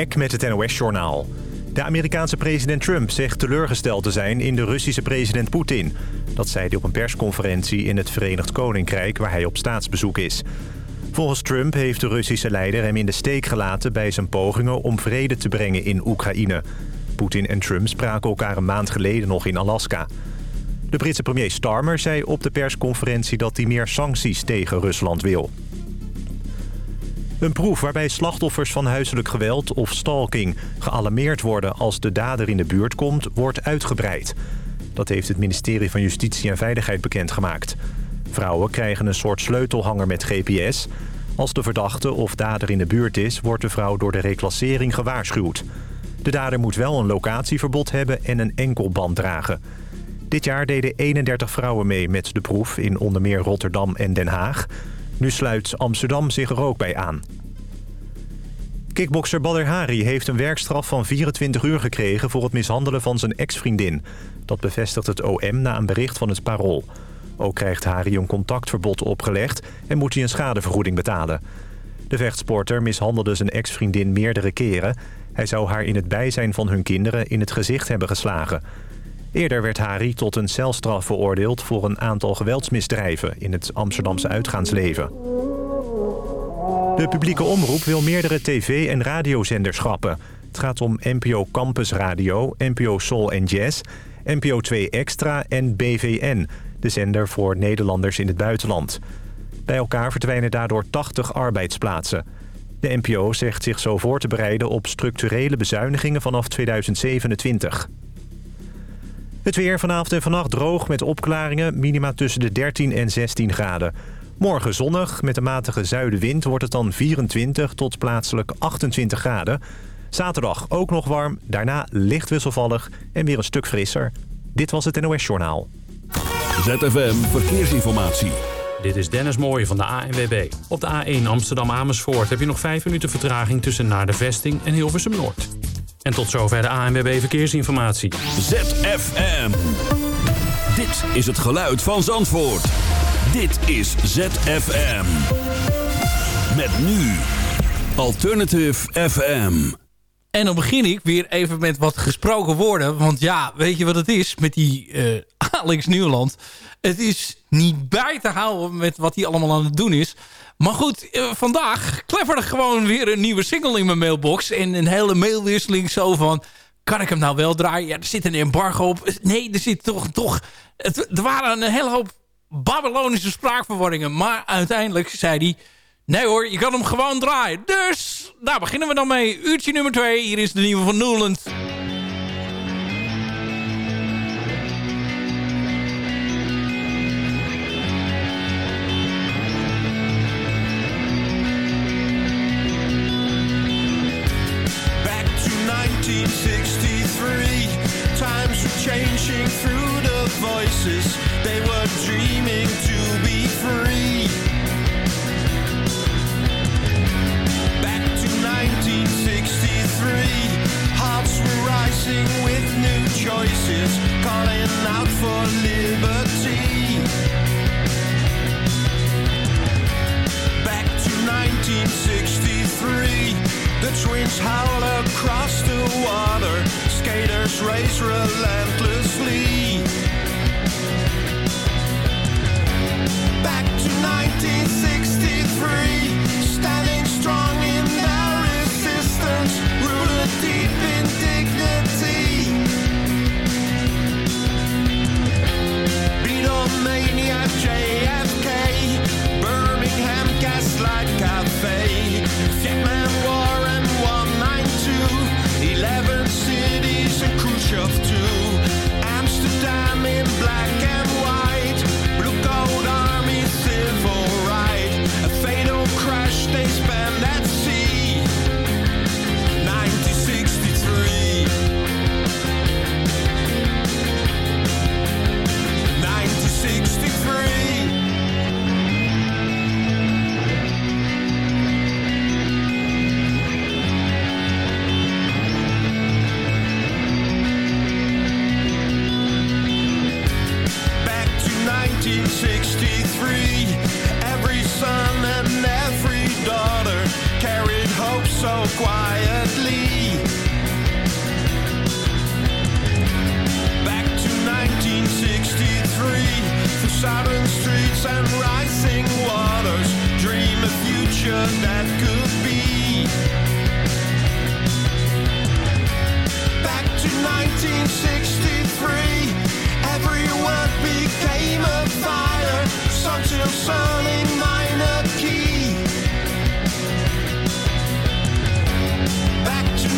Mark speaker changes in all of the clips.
Speaker 1: Ek met het NOS-journaal. De Amerikaanse president Trump zegt teleurgesteld te zijn in de Russische president Poetin. Dat zei hij op een persconferentie in het Verenigd Koninkrijk waar hij op staatsbezoek is. Volgens Trump heeft de Russische leider hem in de steek gelaten bij zijn pogingen om vrede te brengen in Oekraïne. Poetin en Trump spraken elkaar een maand geleden nog in Alaska. De Britse premier Starmer zei op de persconferentie dat hij meer sancties tegen Rusland wil. Een proef waarbij slachtoffers van huiselijk geweld of stalking gealarmeerd worden als de dader in de buurt komt, wordt uitgebreid. Dat heeft het ministerie van Justitie en Veiligheid bekendgemaakt. Vrouwen krijgen een soort sleutelhanger met GPS. Als de verdachte of dader in de buurt is, wordt de vrouw door de reclassering gewaarschuwd. De dader moet wel een locatieverbod hebben en een enkelband dragen. Dit jaar deden 31 vrouwen mee met de proef in onder meer Rotterdam en Den Haag. Nu sluit Amsterdam zich er ook bij aan. Kickbokser Badr Hari heeft een werkstraf van 24 uur gekregen... voor het mishandelen van zijn ex-vriendin. Dat bevestigt het OM na een bericht van het Parool. Ook krijgt Hari een contactverbod opgelegd... en moet hij een schadevergoeding betalen. De vechtsporter mishandelde zijn ex-vriendin meerdere keren. Hij zou haar in het bijzijn van hun kinderen in het gezicht hebben geslagen. Eerder werd Hari tot een celstraf veroordeeld... voor een aantal geweldsmisdrijven in het Amsterdamse uitgaansleven. De publieke omroep wil meerdere tv- en radiozenders schrappen. Het gaat om NPO Campus Radio, NPO Soul Jazz... NPO 2 Extra en BVN, de zender voor Nederlanders in het buitenland. Bij elkaar verdwijnen daardoor 80 arbeidsplaatsen. De NPO zegt zich zo voor te bereiden op structurele bezuinigingen vanaf 2027. Het weer vanavond en vannacht droog met opklaringen. Minima tussen de 13 en 16 graden. Morgen zonnig. Met een matige zuidenwind wordt het dan 24 tot plaatselijk 28 graden. Zaterdag ook nog warm. Daarna licht wisselvallig en weer een stuk frisser. Dit was het NOS Journaal.
Speaker 2: ZFM Verkeersinformatie.
Speaker 3: Dit is Dennis Mooij van de ANWB. Op de A1 Amsterdam-Amersfoort heb je nog 5 minuten vertraging tussen naar de vesting en Hilversum Noord. En tot zover de ANWB Verkeersinformatie.
Speaker 2: ZFM. Dit is het geluid van Zandvoort. Dit is ZFM. Met nu Alternative FM.
Speaker 4: En dan begin ik weer even met wat gesproken woorden. Want ja, weet je wat het is met die uh, Alex Nieuwland? Het is niet bij te houden met wat hij allemaal aan het doen is. Maar goed, uh, vandaag er gewoon weer een nieuwe single in mijn mailbox. En een hele mailwisseling zo van... Kan ik hem nou wel draaien? Ja, er zit een embargo op. Nee, er zit toch... toch er waren een hele hoop Babylonische spraakverwarringen. Maar uiteindelijk zei hij... Nee hoor, je kan hem gewoon draaien. Dus, daar beginnen we dan mee. Uurtje nummer 2. Hier is de nieuwe van Newland.
Speaker 5: race relentless.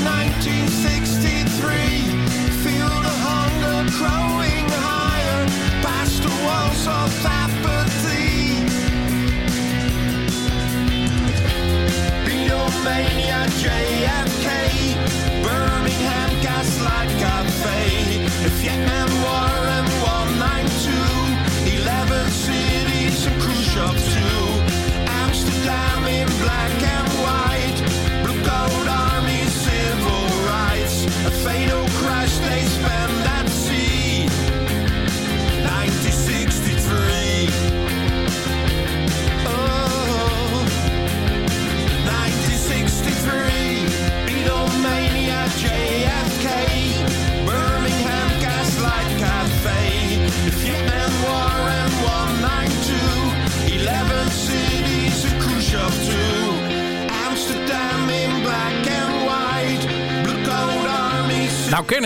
Speaker 5: 1963 feel the hunger growing higher, past the
Speaker 4: walls of.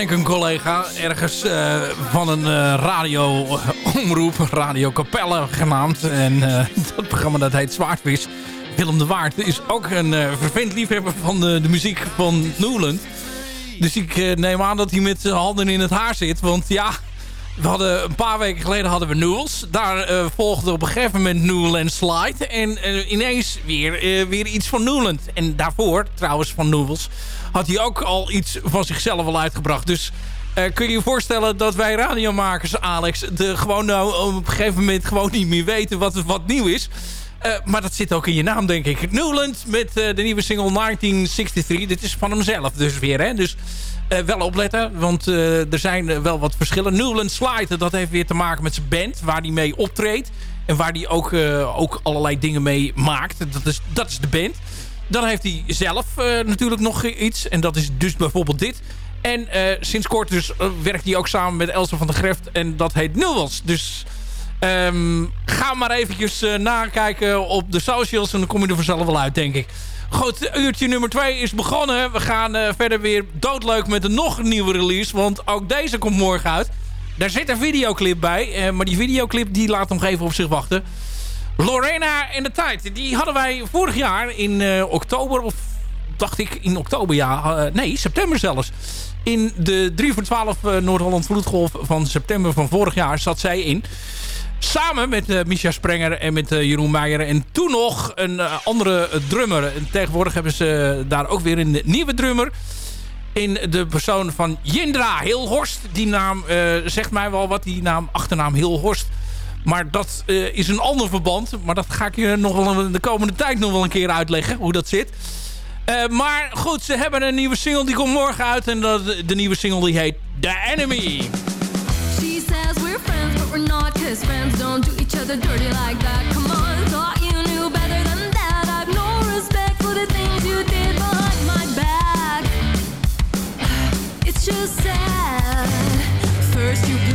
Speaker 4: Ik een collega ergens uh, van een uh, radio-omroep, Radio Capelle genaamd. En dat programma dat heet Zwaardvis. Willem de Waard is ook een vervent liefhebber van de, de muziek van Newland. Dus ik neem aan dat hij met zijn handen in het haar zit. Want ja, we hadden, een paar weken geleden hadden we Newells. Daar uh, volgde op een gegeven moment Newland Slide. En uh, ineens weer, uh, weer iets van Newland. En daarvoor, trouwens van Newells, had hij ook al iets van zichzelf al uitgebracht. Dus kun je je voorstellen dat wij radiomakers, Alex... De gewoon nou op een gegeven moment gewoon niet meer weten wat, wat nieuw is... maar dat zit ook in je naam, denk ik. Newland met de nieuwe single 1963. Dit is van hemzelf dus weer, hè? Dus wel opletten, want uh, er zijn wel wat verschillen. Newland Slide, dat heeft weer te maken met zijn band, waar hij mee optreedt. En waar hij ook, ook allerlei dingen mee maakt. Dat is, dat is de band. Dan heeft hij zelf natuurlijk nog iets. En dat is dus bijvoorbeeld dit. En sinds kort dus werkt hij ook samen met Elsa van der Greft. En dat heet Newells. Dus um, ga maar eventjes nakijken op de socials. En dan kom je er vanzelf wel uit, denk ik. Goed, uurtje nummer 2 is begonnen. We gaan uh, verder weer doodleuk met een nog nieuwe release. Want ook deze komt morgen uit. Daar zit een videoclip bij. Uh, maar die videoclip die laat nog even op zich wachten. Lorena en de Tijd. Die hadden wij vorig jaar in uh, oktober. Of dacht ik in oktober, ja. nee, september zelfs. In de 3 voor 12 Noord-Holland Vloedgolf van september van vorig jaar zat zij in. Samen met uh, Misha Sprenger en met uh, Jeroen Meijer. En toen nog een uh, andere drummer. En tegenwoordig hebben ze daar ook weer een nieuwe drummer. In de persoon van Jindra Hilhorst. Die naam zegt mij wel wat. Die naam, achternaam Hilhorst. Maar dat is een ander verband. Maar dat ga ik je nog wel de komende tijd nog wel een keer uitleggen. Hoe dat zit. maar goed, ze hebben een nieuwe single. Die komt morgen uit. En dat, de nieuwe single die heet The Enemy. Dirty like that. Come on, thought you knew better than that. I've no respect for the things you did behind my back. It's just sad. First you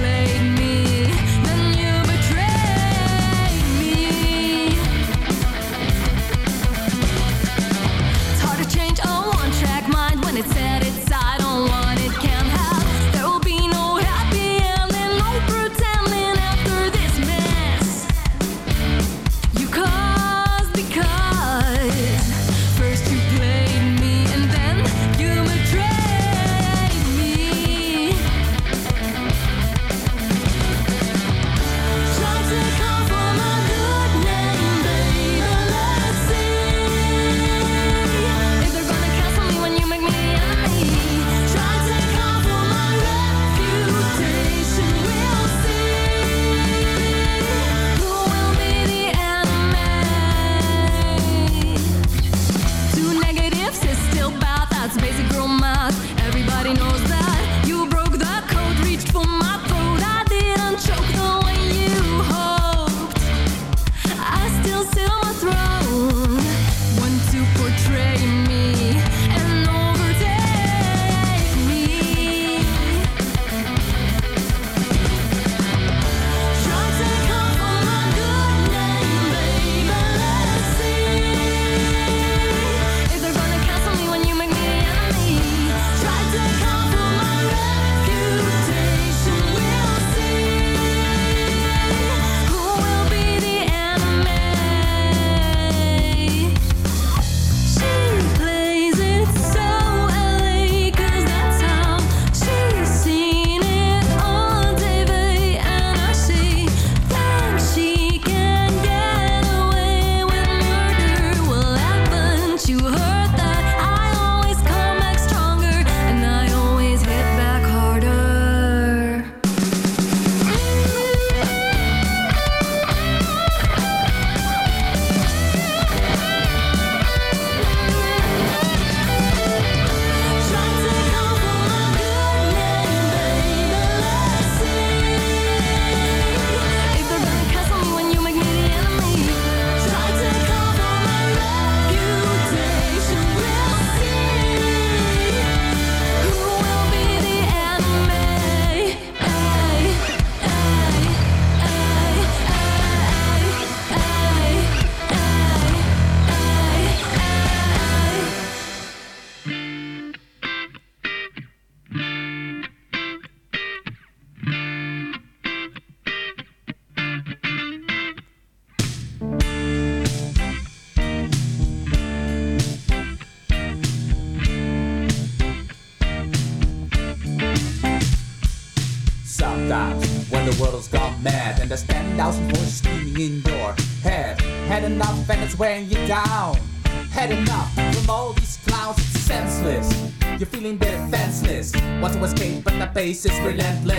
Speaker 6: enough and it's wearing you down. Had enough from all these clowns, it's senseless. You're feeling defenseless. Want to escape, but the pace is relentless.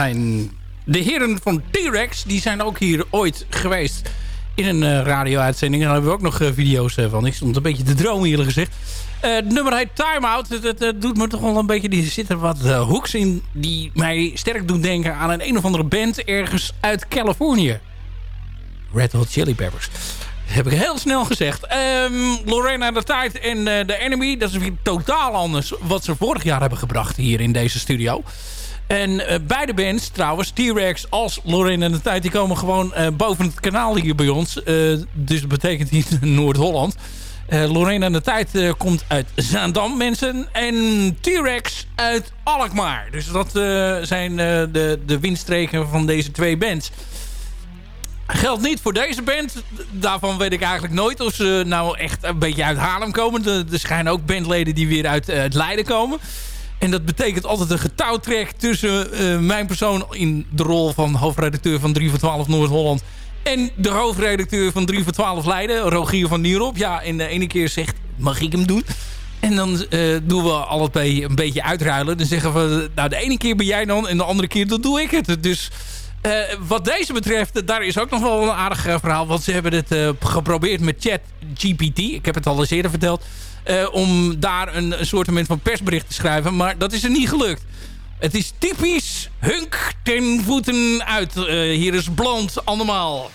Speaker 4: Zijn de heren van T-Rex. Die zijn ook hier ooit geweest in een eh, radio-uitzending. En daar hebben we ook nog eh, video's eh, van. Ik stond een beetje te dromen eerlijk gezegd. Het nummer heet Time Out. Het doet me toch wel een beetje... Er zitten wat hoeks in die mij sterk doen denken aan een een of andere band ergens uit Californië. Red Hot Chili Peppers. heb ik heel snel gezegd. Ehm Lorena de Tijd en eh, The Enemy. Dat is weer totaal anders wat ze vorig jaar hebben gebracht hier in deze studio. En eh, beide bands trouwens, T-Rex als Lorena de Tijd... die komen gewoon eh, boven het kanaal hier bij ons. Eh, dus dat betekent niet Noord-Holland. Lorena de Tijd komt uit Zaandam, mensen. En T-Rex uit Alkmaar. Dus dat zijn de, de windstreken van deze twee bands. Geldt niet voor deze band. Daarvan weet ik eigenlijk nooit of ze nou echt een beetje uit Haarlem komen. Er, schijnen ook bandleden die weer uit het Leiden komen. En dat betekent altijd een getouwtrek tussen eh, mijn persoon in de rol van hoofdredacteur van 3 voor 12 Noord-Holland. En de hoofdredacteur van 3 voor 12 Leiden, Rogier van Nierop. Ja, en de ene keer zegt, mag ik hem doen? En dan eh, doen we allebei een beetje uitruilen. Dan zeggen we, nou de ene keer ben jij dan en de andere keer dan doe ik het. Dus eh, wat deze betreft, daar is ook nog wel een aardig verhaal. Want ze hebben het geprobeerd met ChatGPT. Ik heb het al eens eerder verteld. Eh, om daar een, een soort van persbericht te schrijven. Maar dat is er niet gelukt. Het is typisch hunk ten voeten uit. Eh, hier is blond allemaal.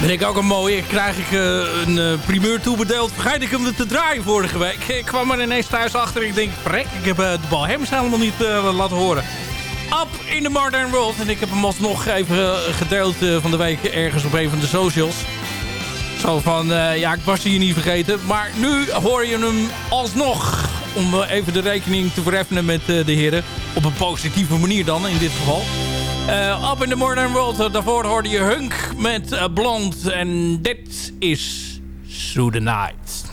Speaker 4: Ben ik ook een mooie. Krijg ik eh, een eh, primeur toebedeeld. Vergeet ik hem te draaien vorige week. Ik kwam er ineens thuis achter. Ik denk, prek, ik heb eh, de Balhems helemaal niet laten horen. Up in the Modern World. En ik heb hem alsnog even gedeeld van de week ergens op een van de socials. Zo van, ja, ik was hier niet vergeten. Maar nu hoor je hem alsnog. Om even de rekening te vereffenen met de heren. Op een positieve manier dan, in dit geval. Eh, Up in the Modern World. eh, daarvoor hoorde je Hunk met eh, Blond. En dit is Through the Night.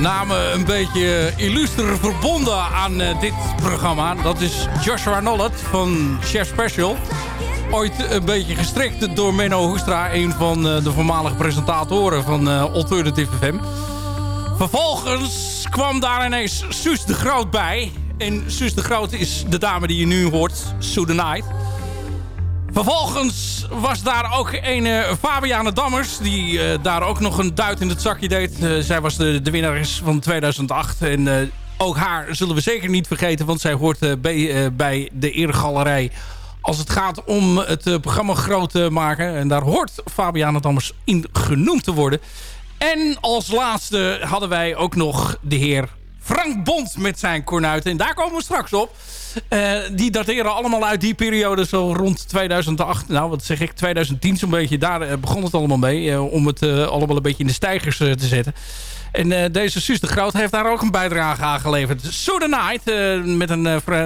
Speaker 4: Namen een beetje illuster verbonden aan eh, dit programma. Dat is Joshua Nollet van Chef Special. Ooit een beetje gestrikt door Menno Hoestra, een van eh, de voormalige presentatoren van eh, Alternative FM. Vervolgens kwam daar ineens Suus de Groot bij. En Suus de Groot is de dame die je nu hoort, Sue the Night. Vervolgens was daar ook een uh, Fabiane Dammers... die eh, daar ook nog een duit in het zakje deed. Eh, zij was de, de winnares van 2008. En ook haar zullen we zeker niet vergeten... want zij hoort bij, bij de Eregalerij... als het gaat om het programma groot te maken. En daar hoort Fabiane Dammers in genoemd te worden. En als laatste hadden wij ook nog de heer Frank Bond met zijn kornuiten. En daar komen we straks op. Eh, die dateren allemaal uit die periode zo rond 2008. Nou, wat zeg ik? 2010 zo'n beetje. Daar eh, begon het allemaal mee. eh, om het allemaal een beetje in de stijgers te zetten. En deze Suus de Groot heeft daar ook een bijdrage aan geleverd. So the Night. met een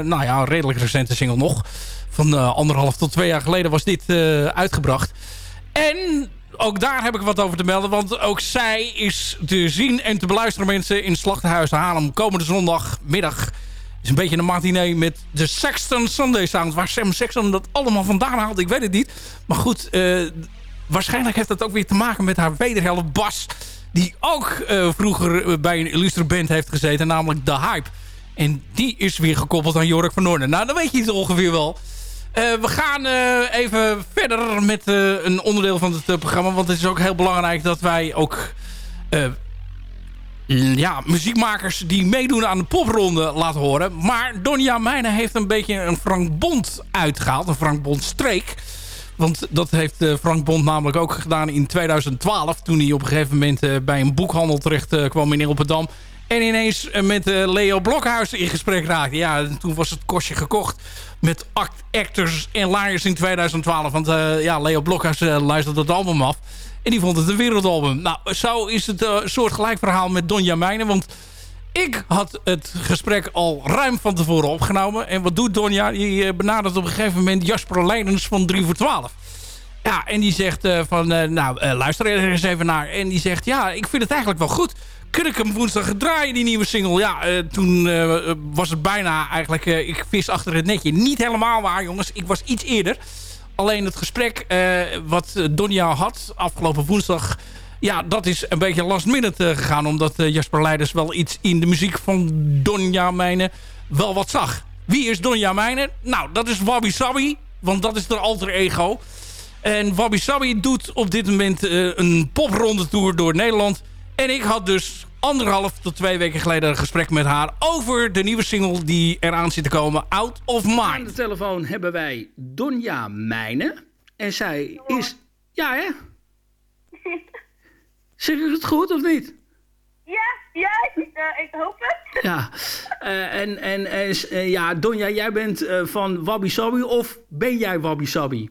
Speaker 4: nou ja, redelijk recente single nog. Van anderhalf tot twee jaar geleden was dit uitgebracht. En ook daar heb ik wat over te melden. Want ook zij is te zien en te beluisteren mensen in Slachthuis Haarlem. Komende zondagmiddag is een beetje een matinee met de Sexton Sunday Sound. Waar Sam Sexton dat allemaal vandaan haalt, ik weet het niet. Maar goed, eh, waarschijnlijk heeft dat ook weer te maken met haar wederhelft Bas. Die ook eh, vroeger eh, bij een illustre band heeft gezeten, namelijk The Hype. En die is weer gekoppeld aan Jorik van Noorden. Nou, dan weet je het ongeveer wel. Eh, we gaan eh, even verder met eh, een onderdeel van het programma. Want het is ook heel belangrijk dat wij ook... ja, muziekmakers die meedoen aan de popronde laten horen. Maar Donja Meijnen heeft een beetje een Frank Bond uitgehaald. Een Frank Bond streek. Want dat heeft Frank Bond namelijk ook gedaan in 2012. Toen hij op een gegeven moment bij een boekhandel terecht kwam in Ilpendam. En ineens eh, met eh, Leo Blokhuis in gesprek raakte. Ja, en toen was het kostje gekocht met act Actors en Liars in 2012. Want eh, ja, Leo Blokhuis eh, luisterde het album af. En die vond het een wereldalbum. Nou, zo is het een soort gelijk verhaal met Donja Meijnen. Want ik had het gesprek al ruim van tevoren opgenomen. En wat doet Donja? Die benadert op een gegeven moment Jasper Leidens van 3 voor 12. Ja, en die zegt van, nou, luister er eens even naar. En die zegt, ja, ik vind het eigenlijk wel goed. Kun ik hem woensdag draaien, die nieuwe single? Ja, eh, toen eh, was het bijna eigenlijk, eh, ik vis achter het netje. Niet helemaal waar, jongens. Ik was iets eerder. Alleen het gesprek wat Donja had afgelopen woensdag... Ja, dat is een beetje last minute gegaan. Omdat Jasper Leiders wel iets in de muziek van Donja Mijnen wel wat zag. Wie is Donja Mijnen? Nou, dat is Wabi Sabi. Want dat is haar alter ego. En Wabi Sabi doet op dit moment een popronde tour door Nederland. En ik had dus anderhalf tot twee weken geleden een gesprek met haar... over de nieuwe single die eraan zit te komen, Out of
Speaker 7: Aan
Speaker 4: Mind.
Speaker 7: de telefoon hebben wij Donja Mijnen. En zij is... Ja, hè? Zeg ik het goed of niet?
Speaker 8: Ja, ja, ik, eh, ik hoop het.
Speaker 7: Ja. Eh, en en eh, eh, ja, Donja, jij bent eh, van Wabi Sabi of ben jij Wabi Sabi?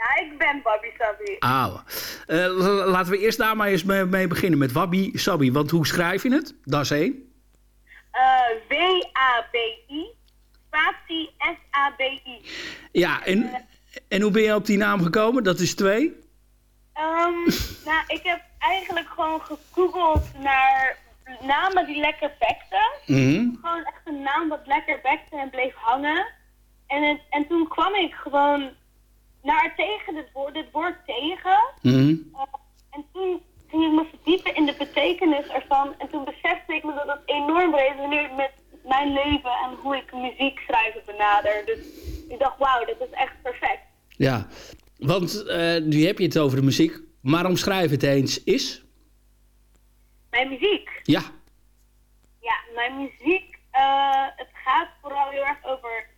Speaker 8: Ja, ik ben Bobby Sabi.
Speaker 7: Ah, eh, laten we eerst daar maar eens mee, mee beginnen met Wabi Sabi. Want hoe schrijf je het? Dat is één.
Speaker 8: Eh, W-A-B-I, spatie S-A-B-I.
Speaker 7: Ja, en, en hoe ben je op die naam gekomen? Dat is twee.
Speaker 8: Ehm, nou, ik heb eigenlijk gewoon gegoogeld naar namen die lekker bekten.
Speaker 7: Mhm.
Speaker 8: Gewoon echt een naam wat lekker bekte en bleef hangen. En, het, en toen kwam ik gewoon naar tegen dit woord, dit woord tegen.
Speaker 7: Mhm.
Speaker 8: Uh, en toen ging ik me verdiepen in de betekenis ervan. En toen besefte ik me dat het enorm resoneert met mijn leven en hoe ik muziek schrijven benader. Dus ik dacht, wauw, dit is echt perfect.
Speaker 7: Ja, want eh, nu heb je het over de muziek. Maar omschrijf het eens is.
Speaker 8: Mijn muziek.
Speaker 7: Ja.
Speaker 8: Ja, mijn muziek, eh, het gaat vooral heel erg over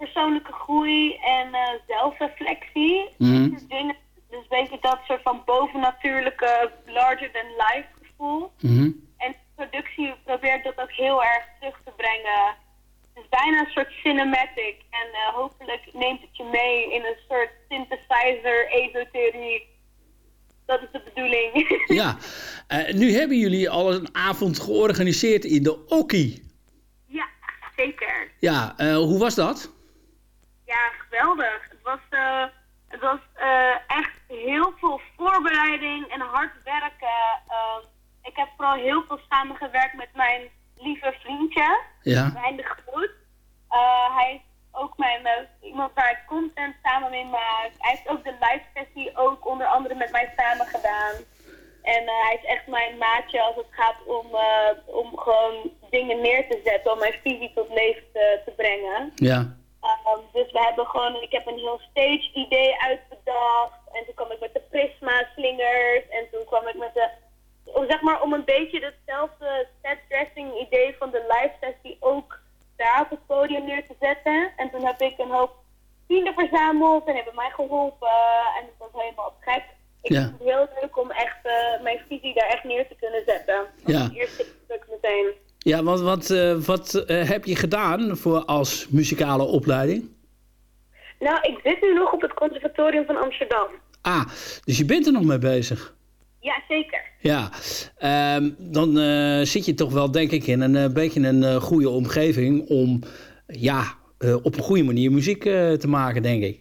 Speaker 8: persoonlijke groei en eh, zelfreflectie.
Speaker 7: Mhm.
Speaker 8: Dat soort dingen. Dus dat soort van bovennatuurlijke, larger than life gevoel.
Speaker 7: Mhm.
Speaker 8: En de productie probeert dat ook heel erg terug te brengen. Het is bijna een soort cinematic. En eh, hopelijk neemt het je mee in een soort synthesizer, esoterie. Dat is de bedoeling.
Speaker 7: Ja. Eh, nu hebben jullie al een avond georganiseerd in de Okkie.
Speaker 8: ja, zeker.
Speaker 7: Ja, hoe was dat?
Speaker 8: Ja, geweldig. Het was, eh, het was eh, echt heel veel voorbereiding en hard werken. ehm, ik heb vooral heel veel samengewerkt met mijn lieve vriendje,
Speaker 7: Ja.
Speaker 8: Rijn de Groot. Eh, hij is ook mijn, iemand waar ik content samen mee maak. Hij heeft ook de live sessie ook onder andere met mij samen gedaan. En hij is echt mijn maatje als het gaat om, om gewoon dingen neer te zetten, om mijn visie tot leven te, te brengen.
Speaker 7: Ja.
Speaker 8: Um, dus we hebben gewoon, ik heb een heel stage idee uitbedacht. En toen kwam ik met de prisma slingers. En toen kwam ik met de, zeg maar, om een beetje hetzelfde set dressing idee van de live sessie ook daar op het podium neer te zetten. En toen heb ik een hoop vrienden verzameld en hebben mij geholpen. En het was helemaal gek. Ik
Speaker 7: Ja.
Speaker 8: vond het heel leuk om echt eh, mijn visie daar echt neer te kunnen zetten. Dat
Speaker 7: Ja.
Speaker 8: het eerste stuk meteen.
Speaker 7: Ja, want wat, eh, wat eh, heb je gedaan voor als muzikale opleiding?
Speaker 8: Nou, ik zit nu nog op het conservatorium van Amsterdam.
Speaker 7: Ah, dus je bent er nog mee bezig.
Speaker 8: Ja, zeker.
Speaker 7: Ja, ehm, dan eh, zit je toch wel, denk ik, in een beetje een goede omgeving om ja, op een goede manier muziek te maken, denk ik.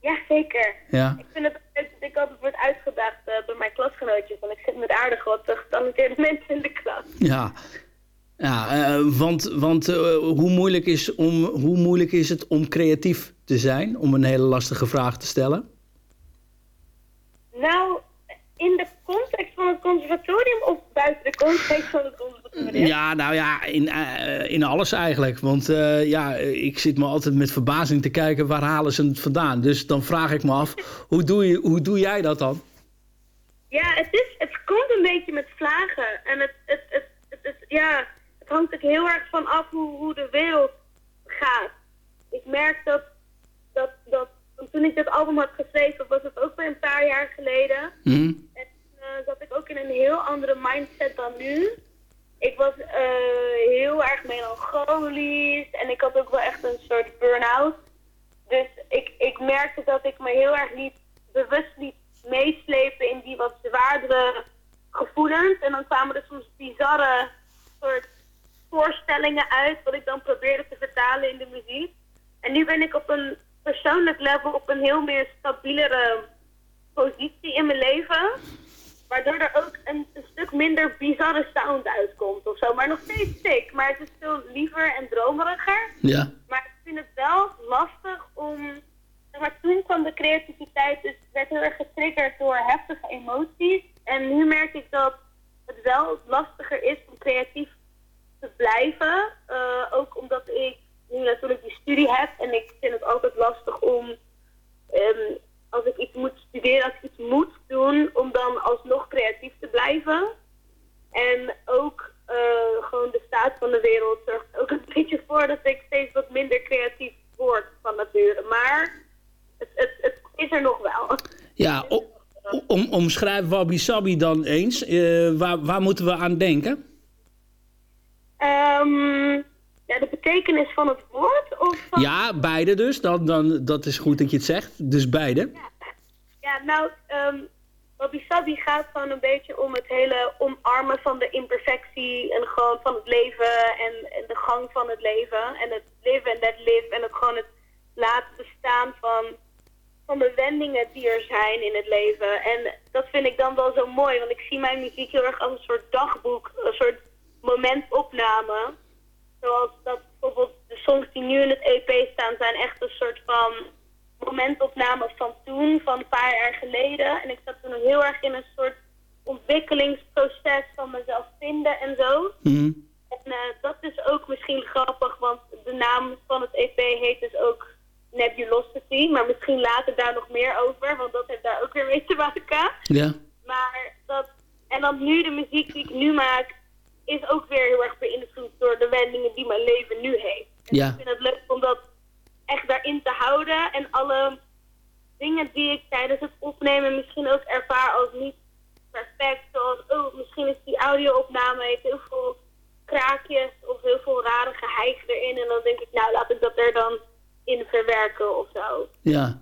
Speaker 8: Ja, zeker.
Speaker 7: Ja.
Speaker 8: Ik vind het leuk dat ik altijd word uitgedaagd door mijn klasgenootjes. Want ik zit met aardig wat getalenteerde mensen in de klas.
Speaker 7: Ja, ja eh, want, want eh, hoe, moeilijk is om, hoe moeilijk is het om creatief te zijn? Om een hele lastige vraag te stellen.
Speaker 8: Nou, in de context van het conservatorium of buiten de context van het conservatorium?
Speaker 7: Ja, nou ja, in, eh, in alles eigenlijk. Want ja, ik zit me altijd met verbazing te kijken waar halen ze het vandaan. Dus dan vraag ik me af, hoe doe, je, hoe doe jij dat dan?
Speaker 8: Ja, het, is, het komt een beetje met vlagen. En het, het, het, het, het- ja, hangt ook heel erg van af hoe, hoe de wereld gaat. Ik merk dat, dat, dat toen ik dit album had geschreven, was het ook weer een paar jaar geleden.
Speaker 7: Hm?
Speaker 8: En uh, zat ik ook in een heel andere mindset dan nu. Ik was eh, heel erg melancholisch en ik had ook wel echt een soort burn-out. Dus ik, ik merkte dat ik me heel erg niet bewust liet meeslepen in die wat zwaardere gevoelens. En dan kwamen er soms bizarre soort voorstellingen uit, wat ik dan probeerde te vertalen in de muziek. En nu ben ik op een persoonlijk level op een heel meer stabielere positie in mijn leven. Waardoor er ook een, een stuk minder bizarre sound uitkomt of zo. Maar nog steeds sick. Maar het is veel liever en dromeriger.
Speaker 7: Ja.
Speaker 8: Maar ik vind het wel lastig om... Maar toen kwam de creativiteit, dus werd heel erg getriggerd door heftige emoties. En nu merk ik dat het wel lastiger is om creatief te blijven. Eh, ook omdat ik nu natuurlijk die studie heb. En ik vind het altijd lastig om... ehm, als ik iets moet studeren, als ik iets moet doen, om dan alsnog creatief te blijven. En ook eh, gewoon de staat van de wereld zorgt ook een beetje voor dat ik steeds wat minder creatief word van nature. Maar het, het, het is er nog wel.
Speaker 7: Ja, om, omschrijf Wabi Sabi dan eens. Eh, waar, waar moeten we aan denken?
Speaker 8: Ehm, ja, de betekenis van het woord? Of van...
Speaker 7: Ja, beide dus. Dan, dan, dat is goed dat je het zegt. Dus beide.
Speaker 8: Ja, nou, um, Wabi Sabi gaat gewoon een beetje om het hele omarmen van de imperfectie en gewoon van het leven en, en de gang van het leven. En het live and let live en het gewoon het laten bestaan van, van de wendingen die er zijn in het leven. En dat vind ik dan wel zo mooi, want ik zie mijn muziek heel erg als een soort dagboek, een soort momentopname. Zoals dat bijvoorbeeld de songs die nu in het EP staan zijn echt een soort van momentopname van toen, van een paar jaar geleden. En ik zat toen heel erg in een soort ontwikkelingsproces van mezelf vinden en zo.
Speaker 7: Mhm.
Speaker 8: En eh, dat is ook misschien grappig, want de naam van het EP heet dus ook Nebulosity. Maar misschien later daar nog meer over, want dat heeft daar ook weer mee te maken.
Speaker 7: Ja.
Speaker 8: Maar dat, en dan nu de muziek die ik nu maak, is ook weer heel erg beïnvloed door de wendingen die mijn leven nu heeft. En
Speaker 7: Ja.
Speaker 8: Ik vind het leuk om dat echt daarin te houden en alle dingen die ik tijdens het opnemen misschien ook ervaar als niet perfect. Zoals, oh, misschien is die audio-opname heeft heel veel kraakjes of heel veel rare geheig erin. En dan denk ik, nou, laat ik dat er dan in verwerken of zo.
Speaker 7: Ja.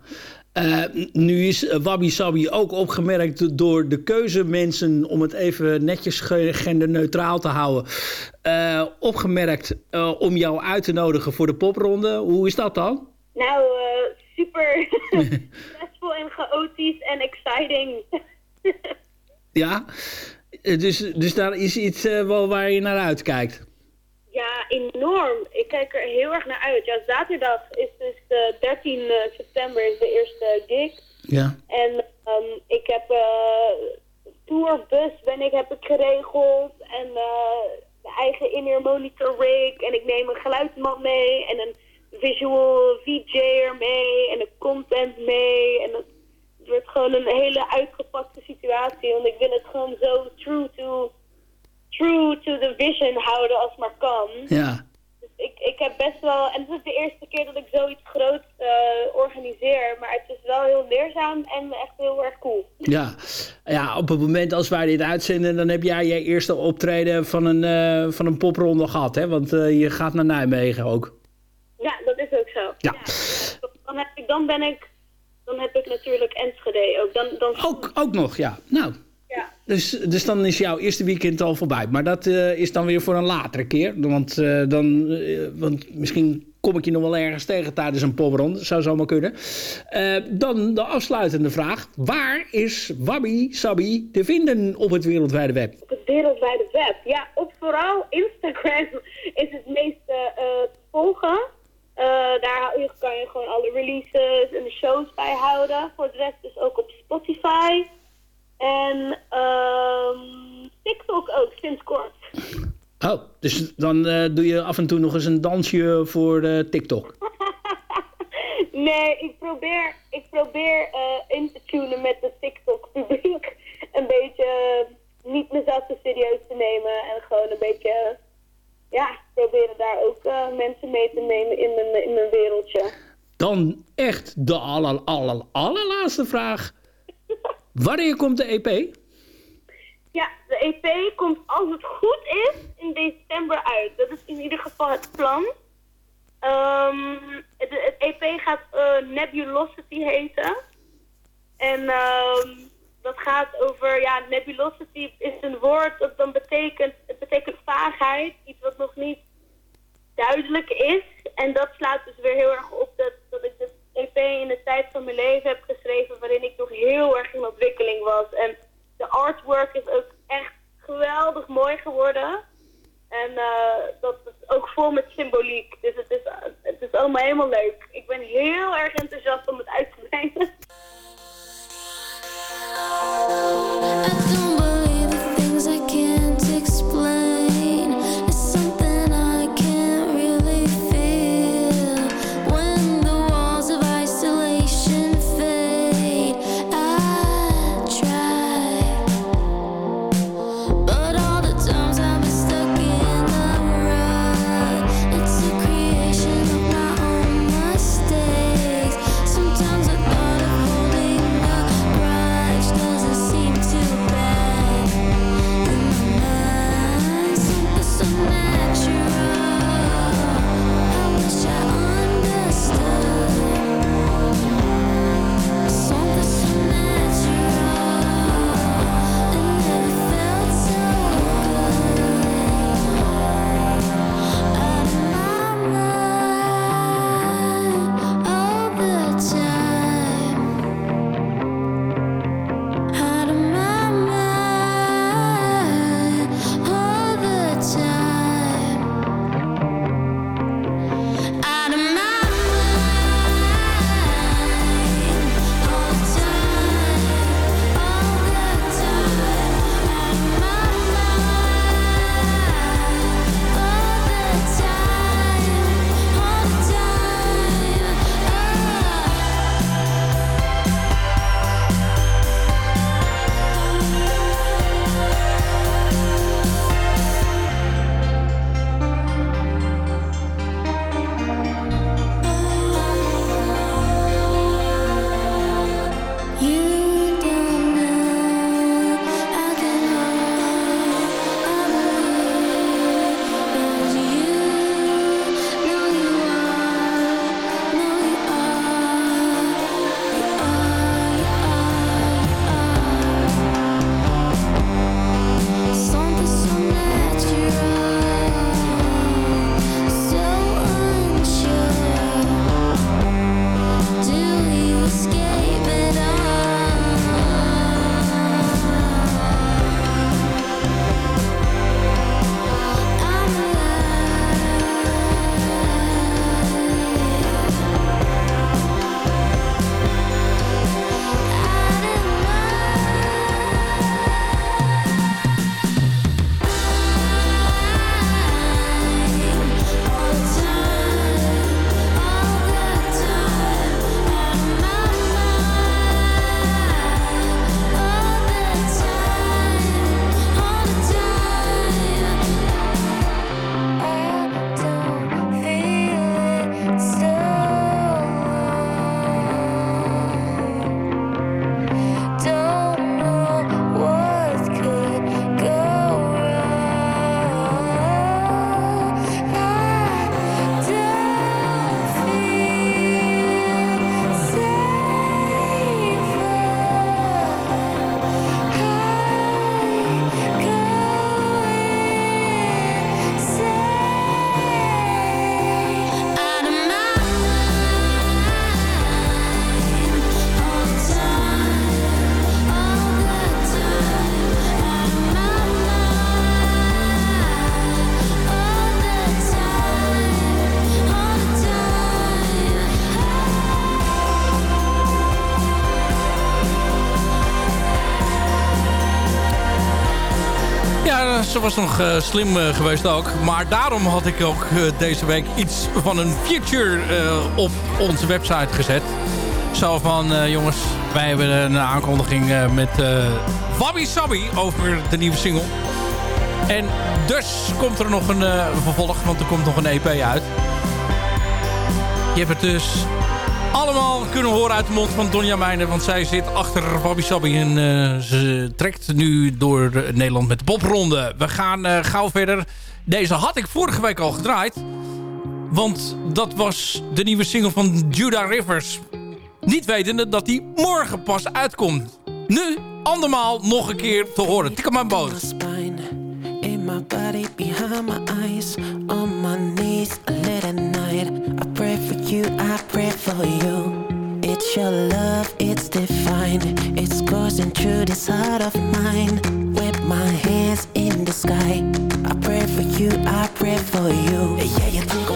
Speaker 7: Eh, nu is eh, Wabi Sabi ook opgemerkt door de keuzemensen, om het even netjes ge- genderneutraal te houden, eh, opgemerkt om jou uit te nodigen voor de popronde. Hoe is dat dan?
Speaker 8: Nou, super stressvol en chaotisch en exciting.
Speaker 7: Ja. Dus, dus daar is iets wel waar je naar uitkijkt.
Speaker 8: Ja, enorm. Ik kijk er heel erg naar uit. Ja, zaterdag is dus de 13 september is de eerste gig.
Speaker 7: Ja.
Speaker 8: En ehm, ik heb eh tourbus ben ik, heb ik geregeld. En eh de eigen in-ear monitor rig. En ik neem een geluidsman mee. En een visual VJ'er mee. En een content mee. En het wordt gewoon een hele uitgepakte situatie. Want ik wil het gewoon zo true to, true to the vision houden als maar kan.
Speaker 7: Ja.
Speaker 8: Dus ik, ik heb best wel... En het is de eerste keer dat ik zoiets groots eh, organiseer. Maar het is wel heel leerzaam en echt heel erg cool.
Speaker 7: Ja. ja, op het moment als wij dit uitzenden... dan heb jij je eerste optreden van een, eh, van een popronde gehad, hè? Want eh, je gaat naar Nijmegen ook.
Speaker 8: Ja, dat is ook zo.
Speaker 7: Ja.
Speaker 8: Dan, heb ik, dan ben ik... Dan heb ik natuurlijk Enschede ook. Dan, dan,
Speaker 7: Ook, ook nog, ja. Nou. Dus, dus dan is jouw eerste weekend al voorbij. Maar dat eh, is dan weer voor een latere keer. Want, eh, dan, eh, want misschien kom ik je nog wel ergens tegen tijdens een popronde. Zou zomaar kunnen. Dan de afsluitende vraag. Waar is Wabi Sabi te vinden op het wereldwijde web?
Speaker 8: op het wereldwijde web. Ja, op vooral Instagram is het meeste te volgen. Daar kan je gewoon alle releases en de shows bij houden. Voor de rest dus ook op Spotify. En ehm, TikTok ook, sinds kort.
Speaker 7: Oh, dus dan eh, doe je af en toe nog eens een dansje voor eh, TikTok.
Speaker 8: Nee, ik probeer, ik probeer eh, in te tunen met het TikTok-publiek. Een beetje niet mezelf te serieus te nemen. En gewoon een beetje, ja, proberen daar ook mensen mee te nemen in mijn, in mijn wereldje.
Speaker 7: Dan echt de aller, aller, allerlaatste vraag. Wanneer komt de E EP?
Speaker 8: Ja, de EP komt als het goed is in december uit. Dat is in ieder geval het plan. Ehm, het, EP gaat eh, Nebulosity heten. En ehm, dat gaat over, ja, nebulosity is een woord dat dan betekent, het betekent vaagheid. Iets wat nog niet duidelijk is. En dat slaat dus weer heel erg op dat, dat ik de In de tijd van mijn leven heb geschreven waarin ik nog heel erg in ontwikkeling was. En de artwork is ook echt geweldig mooi geworden. En eh, dat is ook vol met symboliek. Dus het is, het is allemaal helemaal leuk. Ik ben heel erg enthousiast om het uit te brengen.
Speaker 4: was nog eh, slim eh, geweest ook. Maar daarom had ik ook eh, deze week iets van een feature op onze website gezet. Zo van, jongens, wij hebben een aankondiging met Wabi Sabi over de nieuwe single. En dus komt er nog een vervolg, want er komt nog een EP uit. Je hebt het dus allemaal kunnen horen uit de mond van Donja Meijner. Want zij zit achter Wabi Sabi en eh, ze trekt nu door Nederland met de popronde. We gaan eh, gauw verder. Deze had ik vorige week al gedraaid. Want dat was de nieuwe single van Judah Rivers. Niet wetende dat die morgen pas uitkomt. Nu, andermaal nog een keer te horen. Tik op mijn boot.
Speaker 9: In my body, behind my eyes, on my knees. I pray for you, I pray for you. It's your love, it's divine. It's coursing through this heart of mine. With my hands in the sky. I pray for you, I pray for you. Yeah, you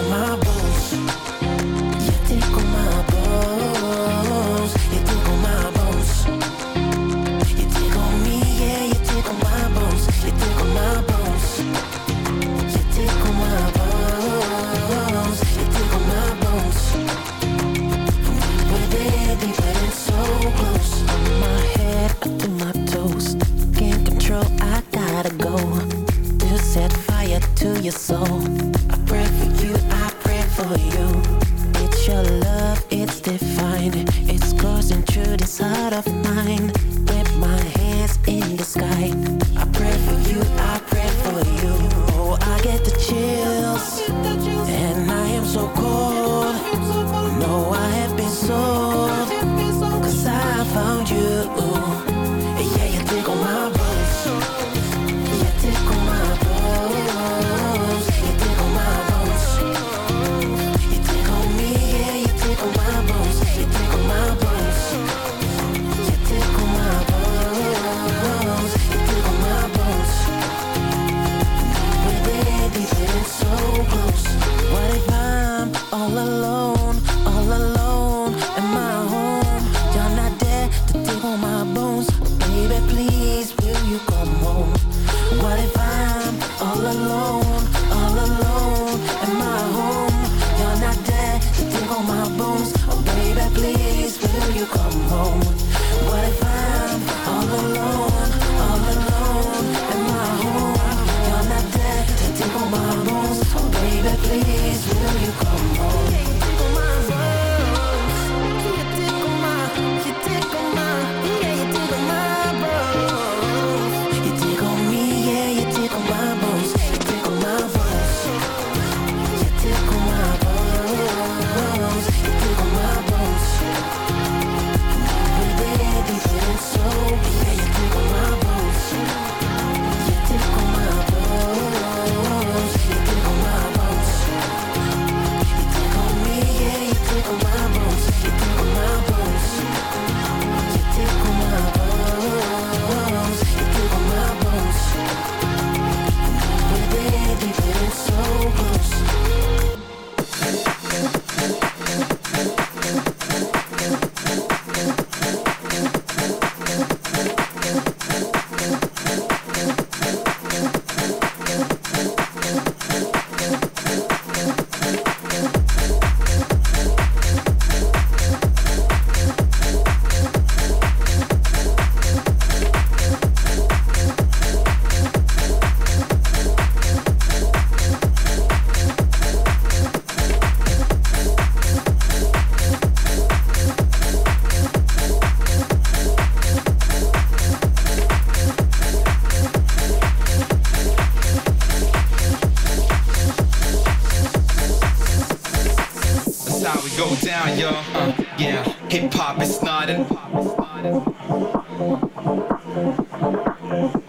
Speaker 5: hip hop is nodding.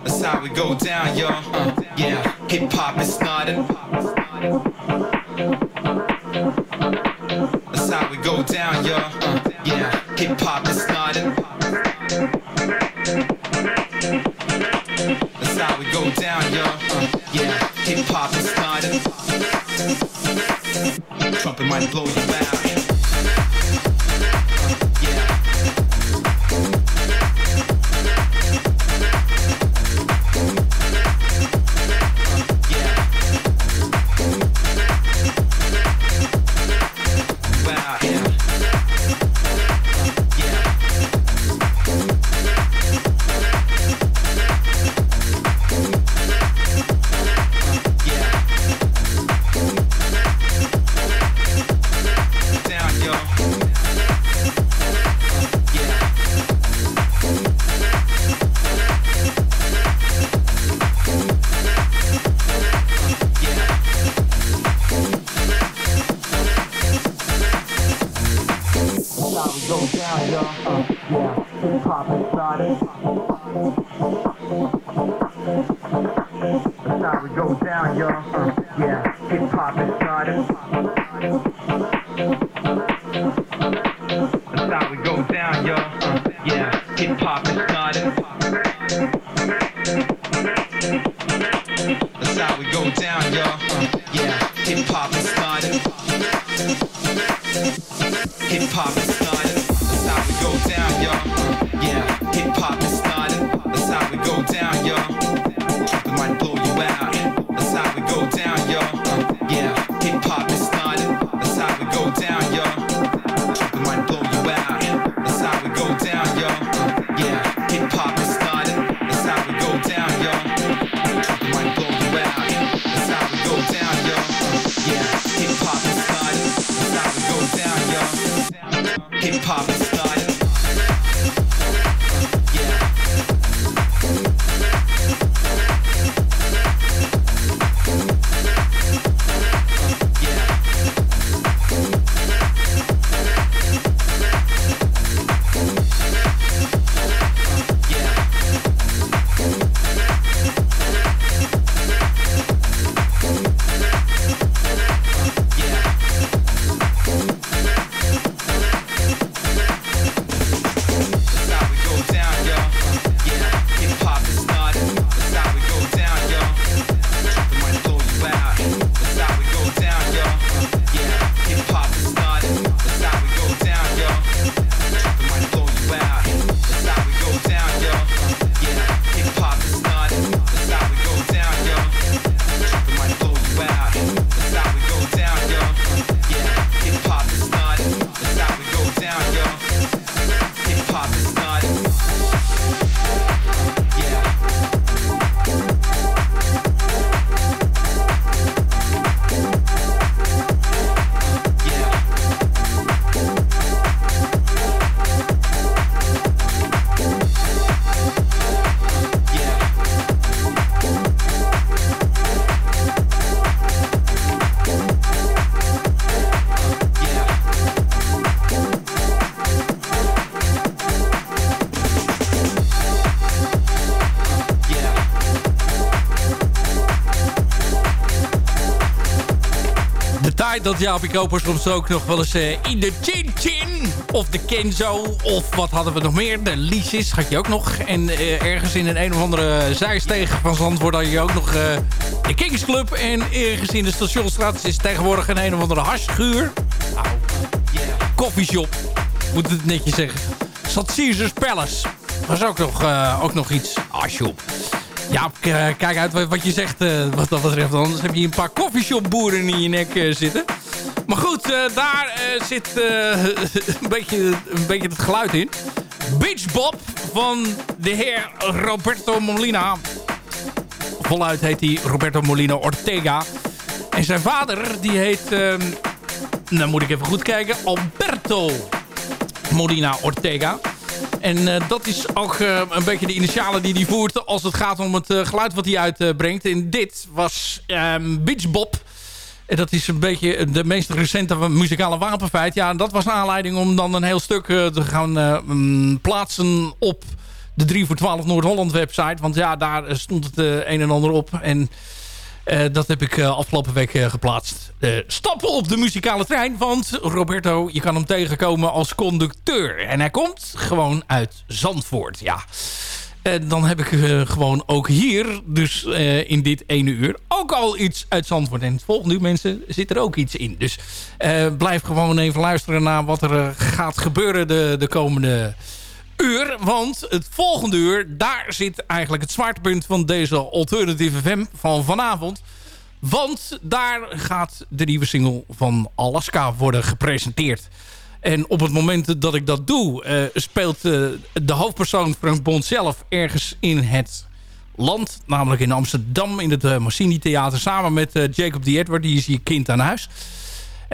Speaker 5: That's how we go down, yo. Uh, yeah, hip hop is
Speaker 4: dat Jaapie Koper soms ook nog wel eens eh, in de Chin Chin of de Kenzo of wat hadden we nog meer? De Lisis had je ook nog. En eh, ergens in een een of andere zijstegen van Zandvoort had je ook nog eh, de Kings Club. En ergens in de Stationstraat is tegenwoordig een een of andere hashschuur. Nou, koffieshop, moet het netjes zeggen. Zat Caesars Palace. Was ook nog, ook nog iets hashshop. Ja, eh, kijk uit wat- je zegt eh, wat dat betreft. Anders heb je een paar koffieshopboeren in je nek eh, zitten. Maar goed, daar zit een, beetje, een beetje het geluid in. Beach Bob van de heer Roberto Molina. Voluit heet hij Roberto Molina Ortega. En zijn vader, die heet... ehm, nou moet ik even goed kijken. Alberto Molina Ortega. En eh, dat is ook eh, een beetje de initialen die hij voert als het gaat om het eh, geluid wat hij uitbrengt. en dit was ehm Beach Bob. En dat is een beetje de meest recente muzikale wapenfeit. Ja, en dat was aanleiding om dan een heel stuk te gaan mm, plaatsen op de 3 voor 12 Noord-Holland website. Want ja, daar stond het een en ander op. En dat heb ik eh, afgelopen week eh, geplaatst. Eh, stappen op de muzikale trein. Want Roberto, je kan hem tegenkomen als conducteur. En hij komt gewoon uit Zandvoort. Ja. En dan heb ik eh, gewoon ook hier, dus eh, in dit ene uur, ook al iets uit Zandvoort. En het volgende uur, mensen, zit er ook iets in. Dus eh, blijf gewoon even luisteren naar wat er eh, gaat gebeuren de, de komende uur. Want het volgende uur, daar zit eigenlijk het zwaartepunt van deze Alternative FM van vanavond. Want daar gaat de nieuwe single van Alaska worden gepresenteerd. En op het moment dat ik dat doe, eh, speelt eh, de hoofdpersoon Frank Bond zelf ergens in het land. Namelijk in Amsterdam in het uh, Massini Theater samen met Jacob D. Edward. Die is hier kind aan huis.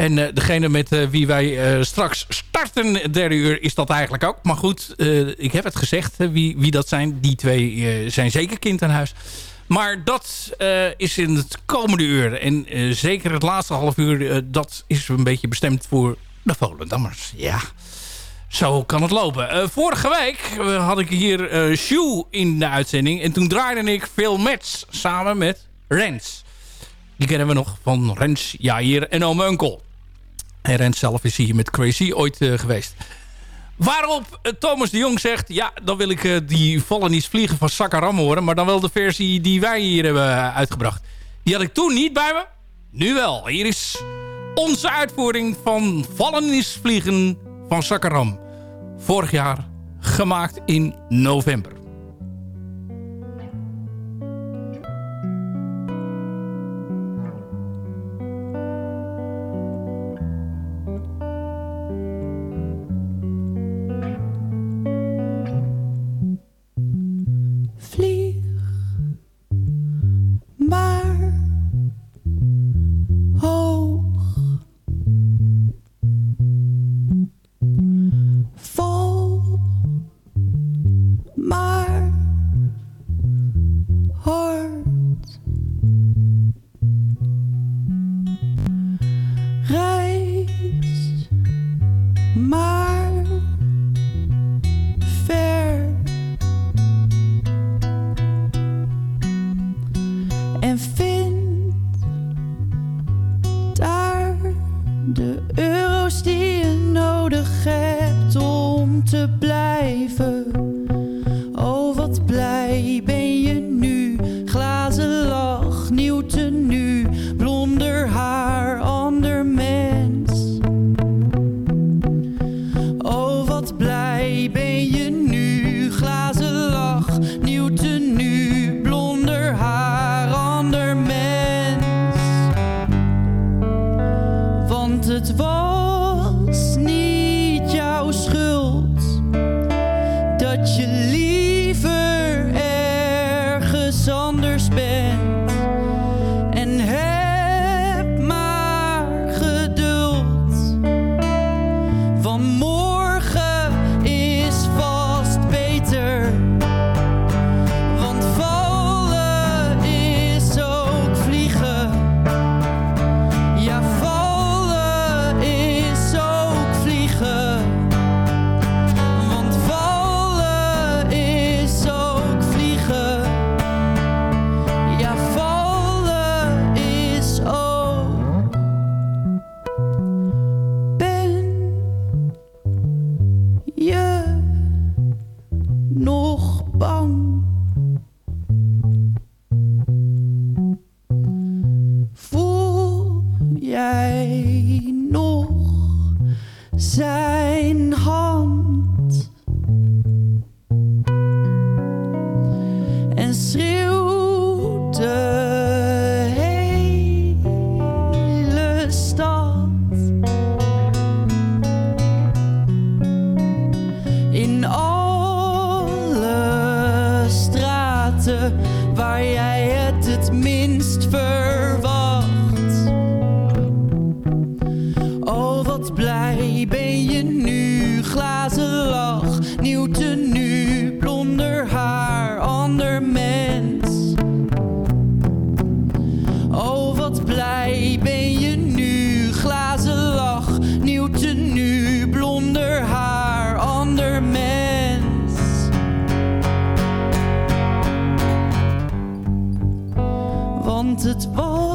Speaker 4: En eh, degene met eh, wie wij eh, straks starten, derde uur, is dat eigenlijk ook. Maar goed, ik heb het gezegd wie, wie dat zijn. Die twee zijn zeker kind aan huis. Maar dat is in het komende uur. En zeker het laatste half uur, dat is een beetje bestemd voor de Volendammers. Ja, zo kan het lopen. vorige week had ik hier uh, Shoe in de uitzending. En toen draaide ik veel match samen met
Speaker 10: Rens. Die kennen we nog van Rens, Jair en Omeunkel. Hij rent zelf is hier met Crazy ooit eh, geweest. Waarop eh, Thomas de Jong zegt... ja, dan wil ik eh, die Vallenis Vliegen van Sakaram horen... maar dan wel de versie die wij hier hebben uitgebracht. Die had ik toen niet bij me. Nu wel. Hier is onze uitvoering van Vallenis Vliegen van Sakaram. Vorig jaar gemaakt in november. its voice.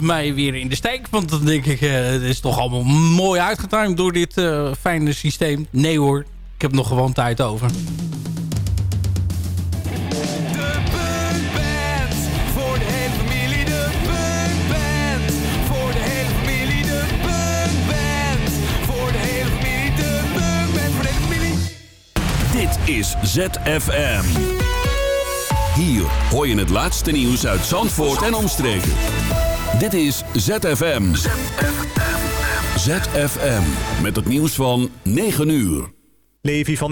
Speaker 10: mij weer in de steek. Want dan denk ik, eh, het is toch allemaal mooi uitgetimed door dit eh, fijne systeem. Nee hoor,
Speaker 11: ik heb nog gewoon tijd over.
Speaker 2: Dit is ZFM. Hier hoor je het laatste nieuws uit Zandvoort en omstreken. Dit is ZFM. ZFM. Met het nieuws van 9 uur.
Speaker 1: Levi van